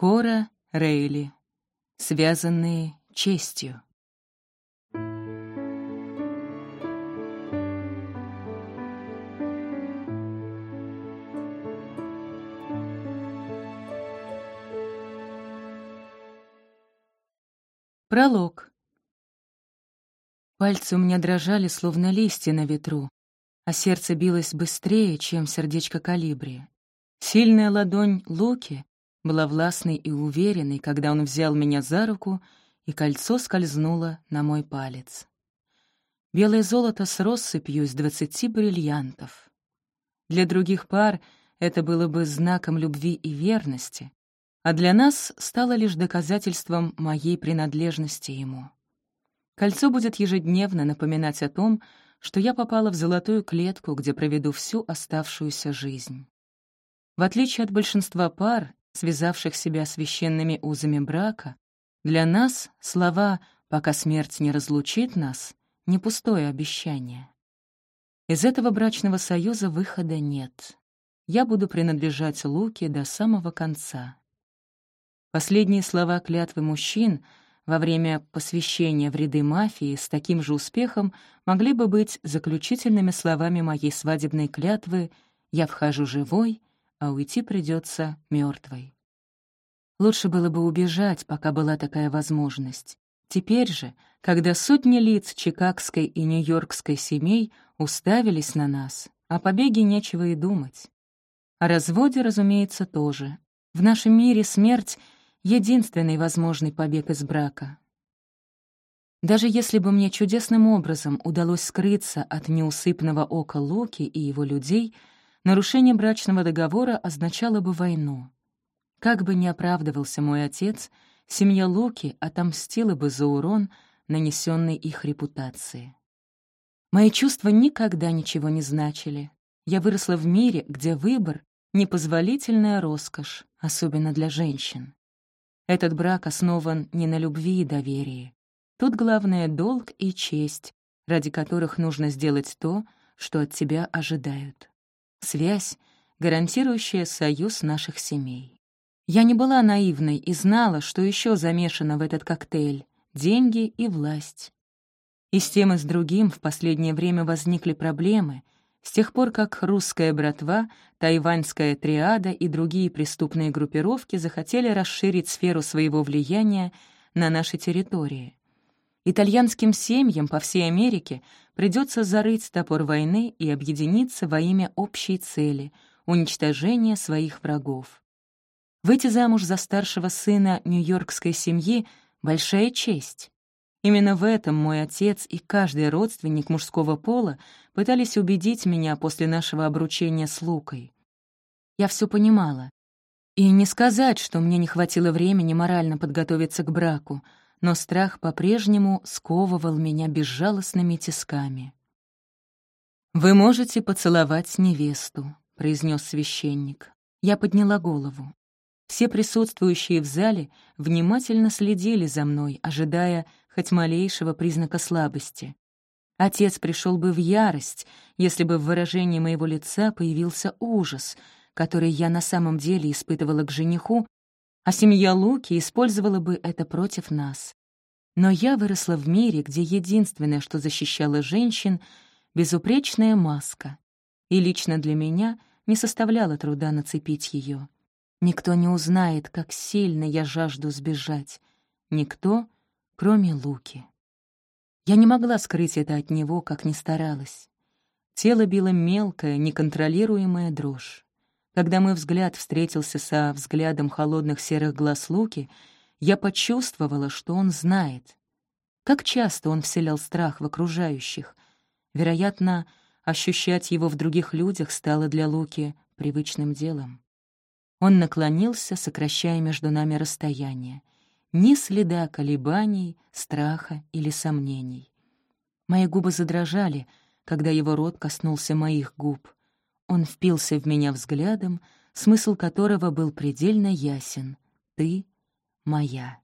Кора Рейли. Связанные честью. Пролог. Пальцы у меня дрожали, словно листья на ветру, а сердце билось быстрее, чем сердечко калибри. Сильная ладонь Луки была властной и уверенной, когда он взял меня за руку, и кольцо скользнуло на мой палец. Белое золото с россыпью из двадцати бриллиантов. Для других пар это было бы знаком любви и верности, а для нас стало лишь доказательством моей принадлежности ему. Кольцо будет ежедневно напоминать о том, что я попала в золотую клетку, где проведу всю оставшуюся жизнь. В отличие от большинства пар, связавших себя священными узами брака, для нас слова «пока смерть не разлучит нас» — не пустое обещание. Из этого брачного союза выхода нет. Я буду принадлежать Луке до самого конца. Последние слова клятвы мужчин во время посвящения в ряды мафии с таким же успехом могли бы быть заключительными словами моей свадебной клятвы «Я вхожу живой, а уйти придется мертвой. Лучше было бы убежать, пока была такая возможность. Теперь же, когда сотни лиц чикагской и нью-йоркской семей уставились на нас, о побеге нечего и думать. О разводе, разумеется, тоже. В нашем мире смерть единственный возможный побег из брака. Даже если бы мне чудесным образом удалось скрыться от неусыпного ока Луки и его людей, нарушение брачного договора означало бы войну. Как бы ни оправдывался мой отец, семья Луки отомстила бы за урон, нанесенный их репутации. Мои чувства никогда ничего не значили. Я выросла в мире, где выбор — непозволительная роскошь, особенно для женщин. Этот брак основан не на любви и доверии. Тут главное — долг и честь, ради которых нужно сделать то, что от тебя ожидают. Связь, гарантирующая союз наших семей. Я не была наивной и знала, что еще замешано в этот коктейль — деньги и власть. И с тем и с другим в последнее время возникли проблемы — с тех пор, как русская братва, тайваньская триада и другие преступные группировки захотели расширить сферу своего влияния на нашей территории. Итальянским семьям по всей Америке придется зарыть топор войны и объединиться во имя общей цели — уничтожения своих врагов. Выйти замуж за старшего сына нью-йоркской семьи — большая честь. Именно в этом мой отец и каждый родственник мужского пола пытались убедить меня после нашего обручения с Лукой. Я все понимала. И не сказать, что мне не хватило времени морально подготовиться к браку, но страх по-прежнему сковывал меня безжалостными тисками. «Вы можете поцеловать невесту», — произнес священник. Я подняла голову. Все присутствующие в зале внимательно следили за мной, ожидая хоть малейшего признака слабости. Отец пришел бы в ярость, если бы в выражении моего лица появился ужас, который я на самом деле испытывала к жениху, а семья Луки использовала бы это против нас. Но я выросла в мире, где единственное, что защищало женщин — безупречная маска, и лично для меня не составляло труда нацепить ее. Никто не узнает, как сильно я жажду сбежать. Никто — кроме Луки. Я не могла скрыть это от него, как ни старалась. Тело било мелкая, неконтролируемая дрожь. Когда мой взгляд встретился со взглядом холодных серых глаз Луки, я почувствовала, что он знает. Как часто он вселял страх в окружающих. Вероятно, ощущать его в других людях стало для Луки привычным делом. Он наклонился, сокращая между нами расстояние ни следа колебаний, страха или сомнений. Мои губы задрожали, когда его рот коснулся моих губ. Он впился в меня взглядом, смысл которого был предельно ясен. «Ты моя».